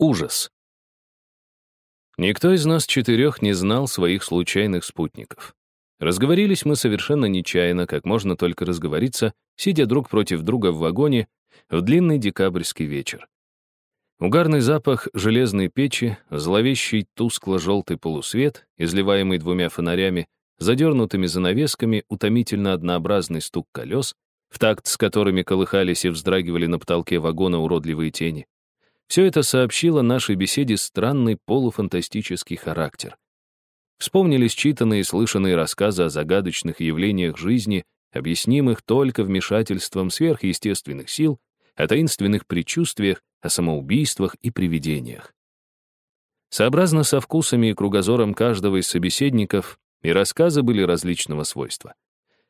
Ужас. Никто из нас четырех не знал своих случайных спутников. Разговорились мы совершенно нечаянно, как можно только разговориться, сидя друг против друга в вагоне в длинный декабрьский вечер. Угарный запах железной печи, зловещий тускло-желтый полусвет, изливаемый двумя фонарями, задернутыми занавесками, утомительно однообразный стук колес, в такт с которыми колыхались и вздрагивали на потолке вагона уродливые тени. Все это сообщило нашей беседе странный полуфантастический характер. Вспомнились читанные и слышанные рассказы о загадочных явлениях жизни, объяснимых только вмешательством сверхъестественных сил, о таинственных предчувствиях, о самоубийствах и привидениях. Сообразно со вкусами и кругозором каждого из собеседников, и рассказы были различного свойства.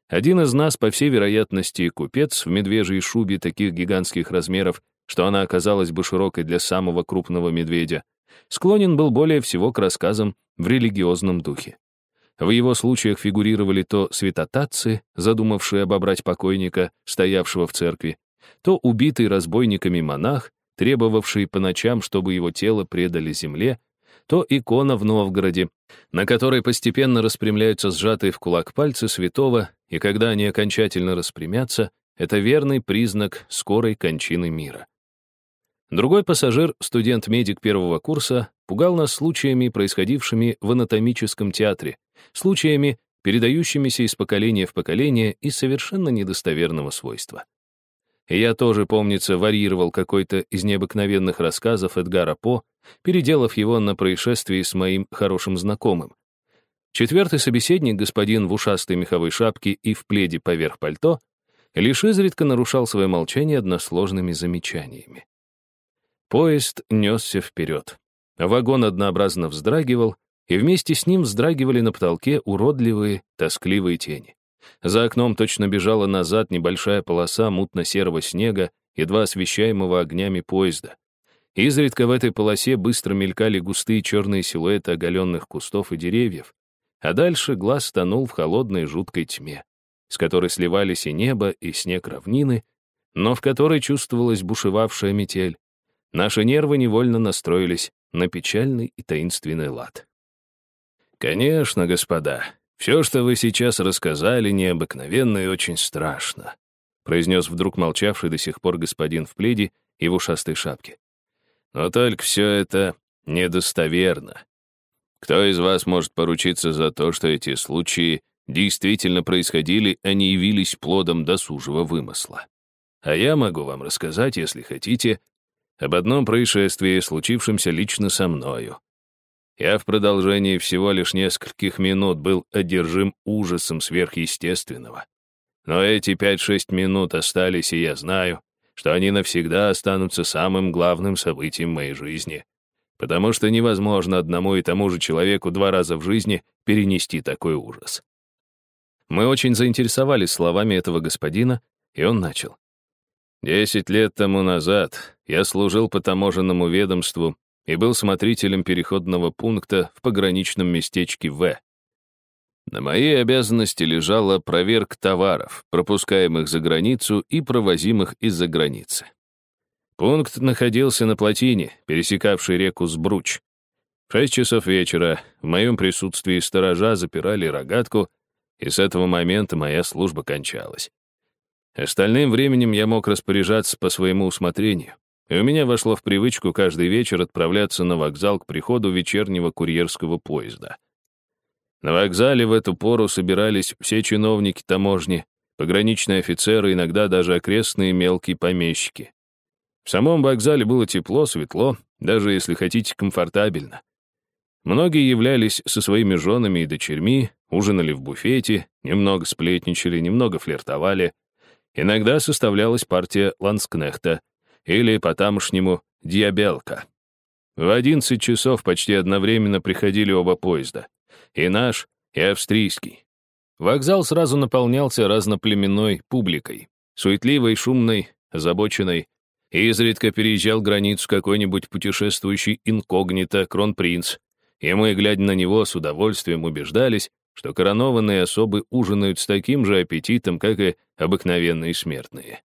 Один из нас, по всей вероятности, купец в медвежьей шубе таких гигантских размеров, что она оказалась бы широкой для самого крупного медведя, склонен был более всего к рассказам в религиозном духе. В его случаях фигурировали то святотатцы, задумавшие обобрать покойника, стоявшего в церкви, то убитый разбойниками монах, требовавший по ночам, чтобы его тело предали земле, то икона в Новгороде, на которой постепенно распрямляются сжатые в кулак пальцы святого, и когда они окончательно распрямятся, это верный признак скорой кончины мира. Другой пассажир, студент-медик первого курса, пугал нас случаями, происходившими в анатомическом театре, случаями, передающимися из поколения в поколение и совершенно недостоверного свойства. И я тоже, помнится, варьировал какой-то из необыкновенных рассказов Эдгара По, переделав его на происшествии с моим хорошим знакомым. Четвертый собеседник, господин в ушастой меховой шапке и в пледе поверх пальто, лишь изредка нарушал свое молчание односложными замечаниями. Поезд несся вперед. Вагон однообразно вздрагивал, и вместе с ним вздрагивали на потолке уродливые, тоскливые тени. За окном точно бежала назад небольшая полоса мутно-серого снега, едва освещаемого огнями поезда. Изредка в этой полосе быстро мелькали густые черные силуэты оголенных кустов и деревьев, а дальше глаз тонул в холодной жуткой тьме, с которой сливались и небо, и снег равнины, но в которой чувствовалась бушевавшая метель, Наши нервы невольно настроились на печальный и таинственный лад. «Конечно, господа, все, что вы сейчас рассказали, необыкновенно и очень страшно», произнес вдруг молчавший до сих пор господин в пледе и в ушастой шапке. «Но только все это недостоверно. Кто из вас может поручиться за то, что эти случаи действительно происходили, а не явились плодом досужего вымысла? А я могу вам рассказать, если хотите, об одном происшествии, случившемся лично со мною. Я в продолжении всего лишь нескольких минут был одержим ужасом сверхъестественного. Но эти пять-шесть минут остались, и я знаю, что они навсегда останутся самым главным событием моей жизни, потому что невозможно одному и тому же человеку два раза в жизни перенести такой ужас. Мы очень заинтересовались словами этого господина, и он начал. Десять лет тому назад я служил по таможенному ведомству и был смотрителем переходного пункта в пограничном местечке В. На моей обязанности лежала проверка товаров, пропускаемых за границу и провозимых из-за границы. Пункт находился на плотине, пересекавшей реку Сбруч. В шесть часов вечера в моем присутствии сторожа запирали рогатку, и с этого момента моя служба кончалась. Остальным временем я мог распоряжаться по своему усмотрению, и у меня вошло в привычку каждый вечер отправляться на вокзал к приходу вечернего курьерского поезда. На вокзале в эту пору собирались все чиновники таможни, пограничные офицеры, иногда даже окрестные мелкие помещики. В самом вокзале было тепло, светло, даже, если хотите, комфортабельно. Многие являлись со своими женами и дочерьми, ужинали в буфете, немного сплетничали, немного флиртовали — Иногда составлялась партия ланскнехта или по-тамошнему диабелка. В 11 часов почти одновременно приходили оба поезда. И наш, и австрийский. Вокзал сразу наполнялся разноплеменной публикой, суетливой, шумной, озабоченной, изредка переезжал границу какой-нибудь путешествующий инкогнито кронпринц, и мы, глядя на него, с удовольствием убеждались, что коронованные особы ужинают с таким же аппетитом, как и обыкновенные смертные.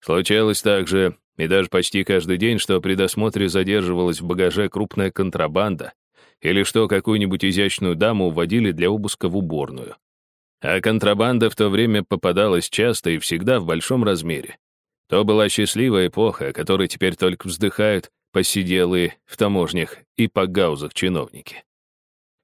Случалось также, и даже почти каждый день, что при досмотре задерживалась в багаже крупная контрабанда, или что какую-нибудь изящную даму уводили для обыска в уборную. А контрабанда в то время попадалась часто и всегда в большом размере. То была счастливая эпоха, о которой теперь только вздыхают посиделые в таможнях и по гаузах чиновники.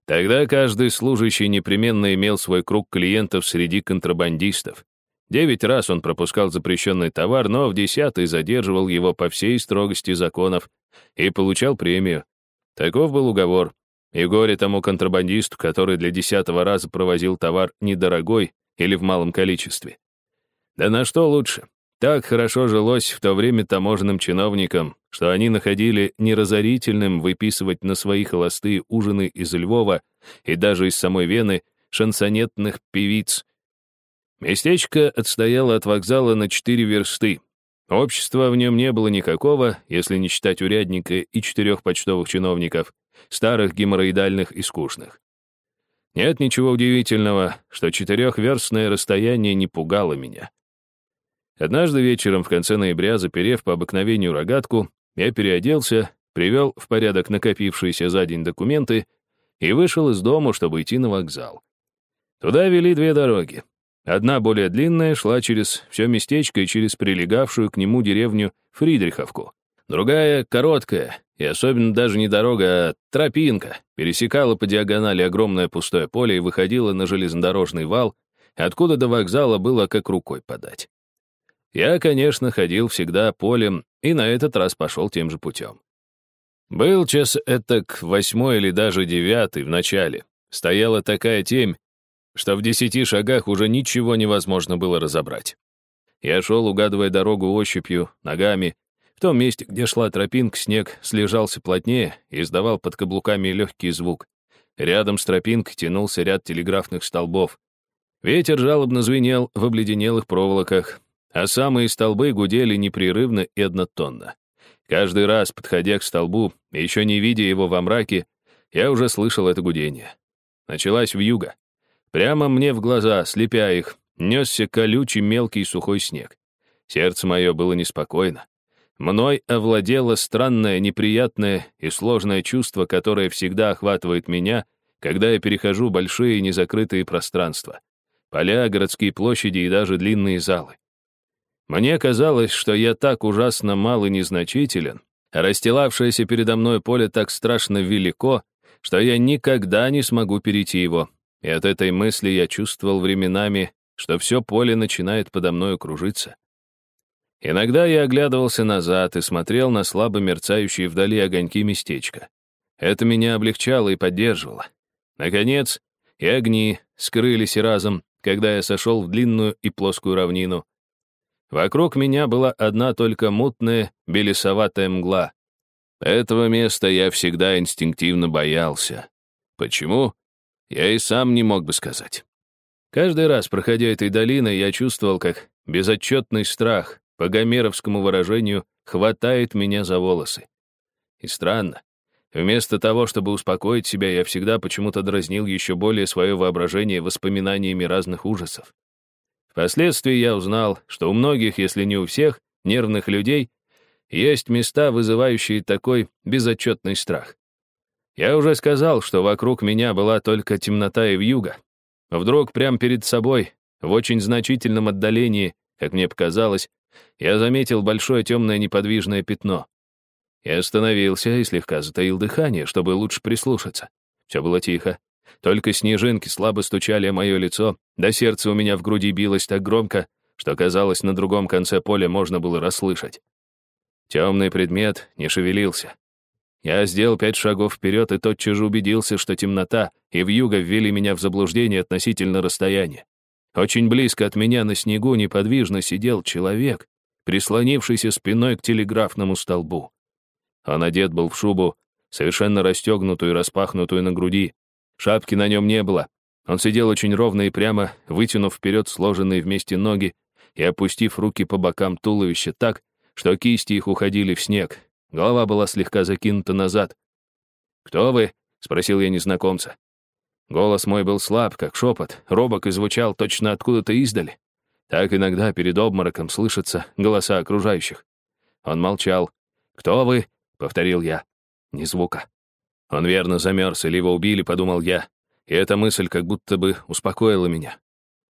Тогда каждый служащий непременно имел свой круг клиентов среди контрабандистов. Девять раз он пропускал запрещенный товар, но в десятый задерживал его по всей строгости законов и получал премию. Таков был уговор. И горе тому контрабандисту, который для десятого раза провозил товар недорогой или в малом количестве. Да на что лучше? Так хорошо жилось в то время таможенным чиновникам, что они находили неразорительным выписывать на свои холостые ужины из Львова и даже из самой Вены шансонетных певиц. Местечко отстояло от вокзала на четыре версты. Общества в нем не было никакого, если не считать урядника и четырех почтовых чиновников, старых, геморроидальных и скучных. Нет ничего удивительного, что четырехверстное расстояние не пугало меня. Однажды вечером в конце ноября, заперев по обыкновению рогатку, я переоделся, привел в порядок накопившиеся за день документы и вышел из дома, чтобы идти на вокзал. Туда вели две дороги. Одна более длинная шла через все местечко и через прилегавшую к нему деревню Фридриховку. Другая, короткая, и особенно даже не дорога, а тропинка, пересекала по диагонали огромное пустое поле и выходила на железнодорожный вал, откуда до вокзала было как рукой подать. Я, конечно, ходил всегда полем и на этот раз пошел тем же путем. Был час этак восьмой или даже девятый в начале. Стояла такая темь, что в десяти шагах уже ничего невозможно было разобрать. Я шел, угадывая дорогу ощупью, ногами. В том месте, где шла тропинка, снег слежался плотнее и издавал под каблуками легкий звук. Рядом с тропинкой тянулся ряд телеграфных столбов. Ветер жалобно звенел в обледенелых проволоках, а самые столбы гудели непрерывно и однотонно. Каждый раз, подходя к столбу, еще не видя его во мраке, я уже слышал это гудение. Началась вьюга. Прямо мне в глаза, слепя их, несся колючий мелкий сухой снег. Сердце мое было неспокойно. Мной овладело странное, неприятное и сложное чувство, которое всегда охватывает меня, когда я перехожу большие незакрытые пространства. Поля, городские площади и даже длинные залы. Мне казалось, что я так ужасно мал и незначителен, а расстилавшееся передо мной поле так страшно велико, что я никогда не смогу перейти его. И от этой мысли я чувствовал временами, что все поле начинает подо мною кружиться. Иногда я оглядывался назад и смотрел на слабо мерцающие вдали огоньки местечка. Это меня облегчало и поддерживало. Наконец, и огни скрылись разом, когда я сошел в длинную и плоскую равнину, Вокруг меня была одна только мутная, белесоватая мгла. Этого места я всегда инстинктивно боялся. Почему? Я и сам не мог бы сказать. Каждый раз, проходя этой долиной, я чувствовал, как безотчетный страх, по гомеровскому выражению, хватает меня за волосы. И странно. Вместо того, чтобы успокоить себя, я всегда почему-то дразнил еще более свое воображение воспоминаниями разных ужасов. Впоследствии я узнал, что у многих, если не у всех, нервных людей есть места, вызывающие такой безотчетный страх. Я уже сказал, что вокруг меня была только темнота и вьюга. Вдруг прямо перед собой, в очень значительном отдалении, как мне показалось, я заметил большое темное неподвижное пятно. Я остановился и слегка затаил дыхание, чтобы лучше прислушаться. Все было тихо, только снежинки слабо стучали о мое лицо, да сердце у меня в груди билось так громко, что, казалось, на другом конце поля можно было расслышать. Темный предмет не шевелился. Я сделал пять шагов вперед и тотчас же убедился, что темнота и вьюга ввели меня в заблуждение относительно расстояния. Очень близко от меня на снегу неподвижно сидел человек, прислонившийся спиной к телеграфному столбу. Он одет был в шубу, совершенно расстегнутую и распахнутую на груди, Шапки на нем не было. Он сидел очень ровно и прямо, вытянув вперед сложенные вместе ноги и опустив руки по бокам туловища так, что кисти их уходили в снег. Голова была слегка закинута назад. «Кто вы?» — спросил я незнакомца. Голос мой был слаб, как шепот, робок и звучал точно откуда-то издали. Так иногда перед обмороком слышатся голоса окружающих. Он молчал. «Кто вы?» — повторил я. Ни звука. Он верно замерз, или его убили, подумал я. И эта мысль как будто бы успокоила меня.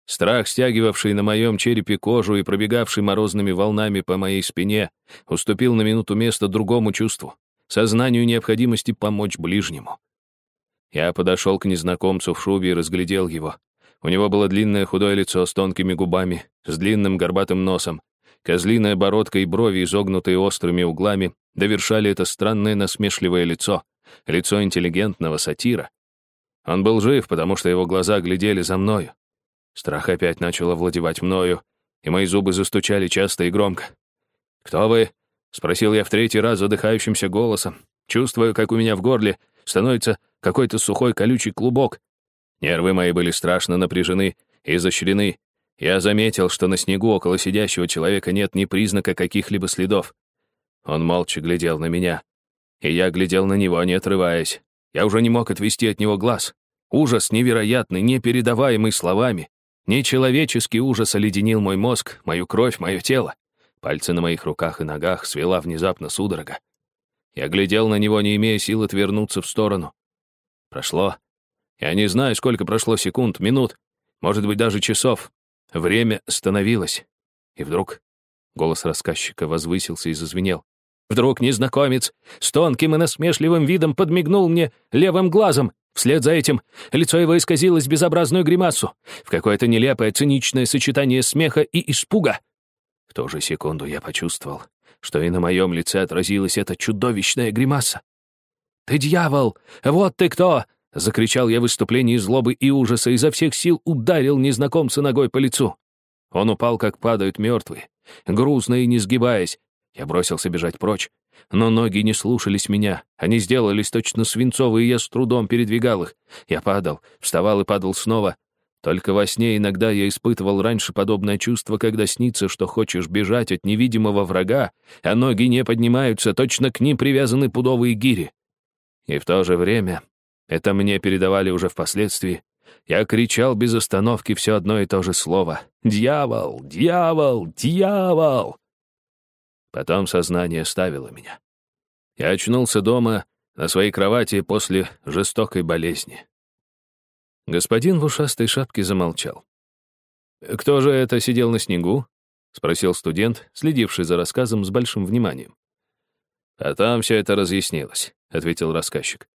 Страх, стягивавший на моем черепе кожу и пробегавший морозными волнами по моей спине, уступил на минуту место другому чувству — сознанию необходимости помочь ближнему. Я подошел к незнакомцу в шубе и разглядел его. У него было длинное худое лицо с тонкими губами, с длинным горбатым носом. Козлиная бородка и брови, изогнутые острыми углами, довершали это странное насмешливое лицо, лицо интеллигентного сатира. Он был жив, потому что его глаза глядели за мною. Страх опять начал овладевать мною, и мои зубы застучали часто и громко. «Кто вы?» — спросил я в третий раз задыхающимся голосом, чувствуя, как у меня в горле становится какой-то сухой колючий клубок. Нервы мои были страшно напряжены и изощрены. Я заметил, что на снегу около сидящего человека нет ни признака каких-либо следов. Он молча глядел на меня, и я глядел на него, не отрываясь. Я уже не мог отвести от него глаз. Ужас невероятный, непередаваемый словами. Нечеловеческий ужас оледенил мой мозг, мою кровь, мое тело. Пальцы на моих руках и ногах свела внезапно судорога. Я глядел на него, не имея сил отвернуться в сторону. Прошло. Я не знаю, сколько прошло секунд, минут, может быть, даже часов. Время остановилось. И вдруг голос рассказчика возвысился и зазвенел. Вдруг незнакомец с тонким и насмешливым видом подмигнул мне левым глазом. Вслед за этим лицо его исказилось безобразную гримасу, в какое-то нелепое циничное сочетание смеха и испуга. В ту же секунду я почувствовал, что и на моем лице отразилась эта чудовищная гримаса. «Ты дьявол! Вот ты кто!» — закричал я в выступлении злобы и ужаса, изо всех сил ударил незнакомца ногой по лицу. Он упал, как падают мертвые, грузно и не сгибаясь. Я бросился бежать прочь, но ноги не слушались меня. Они сделались точно свинцовые, и я с трудом передвигал их. Я падал, вставал и падал снова. Только во сне иногда я испытывал раньше подобное чувство, когда снится, что хочешь бежать от невидимого врага, а ноги не поднимаются, точно к ним привязаны пудовые гири. И в то же время, это мне передавали уже впоследствии, я кричал без остановки все одно и то же слово. «Дьявол! Дьявол! Дьявол!» Потом сознание ставило меня. Я очнулся дома на своей кровати после жестокой болезни. Господин в ушастой шапке замолчал. «Кто же это сидел на снегу?» — спросил студент, следивший за рассказом с большим вниманием. «А там все это разъяснилось», — ответил рассказчик.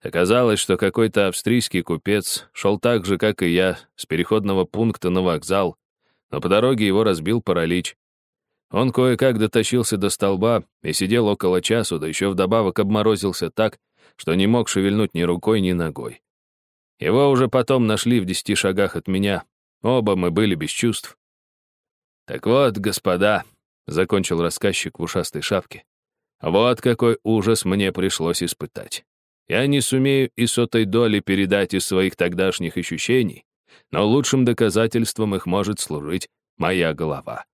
Оказалось, что какой-то австрийский купец шел так же, как и я, с переходного пункта на вокзал, но по дороге его разбил паралич. Он кое-как дотащился до столба и сидел около часу, да еще вдобавок обморозился так, что не мог шевельнуть ни рукой, ни ногой. Его уже потом нашли в десяти шагах от меня. Оба мы были без чувств. «Так вот, господа», — закончил рассказчик в ушастой шапке, «вот какой ужас мне пришлось испытать. Я не сумею и сотой доли передать из своих тогдашних ощущений, но лучшим доказательством их может служить моя голова».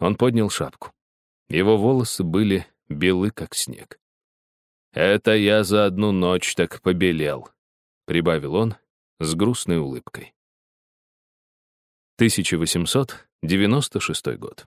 Он поднял шапку. Его волосы были белы, как снег. «Это я за одну ночь так побелел», — прибавил он с грустной улыбкой. 1896 год.